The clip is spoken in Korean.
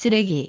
쓰레기.